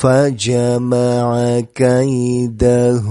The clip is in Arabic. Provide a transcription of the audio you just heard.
فجمع كيده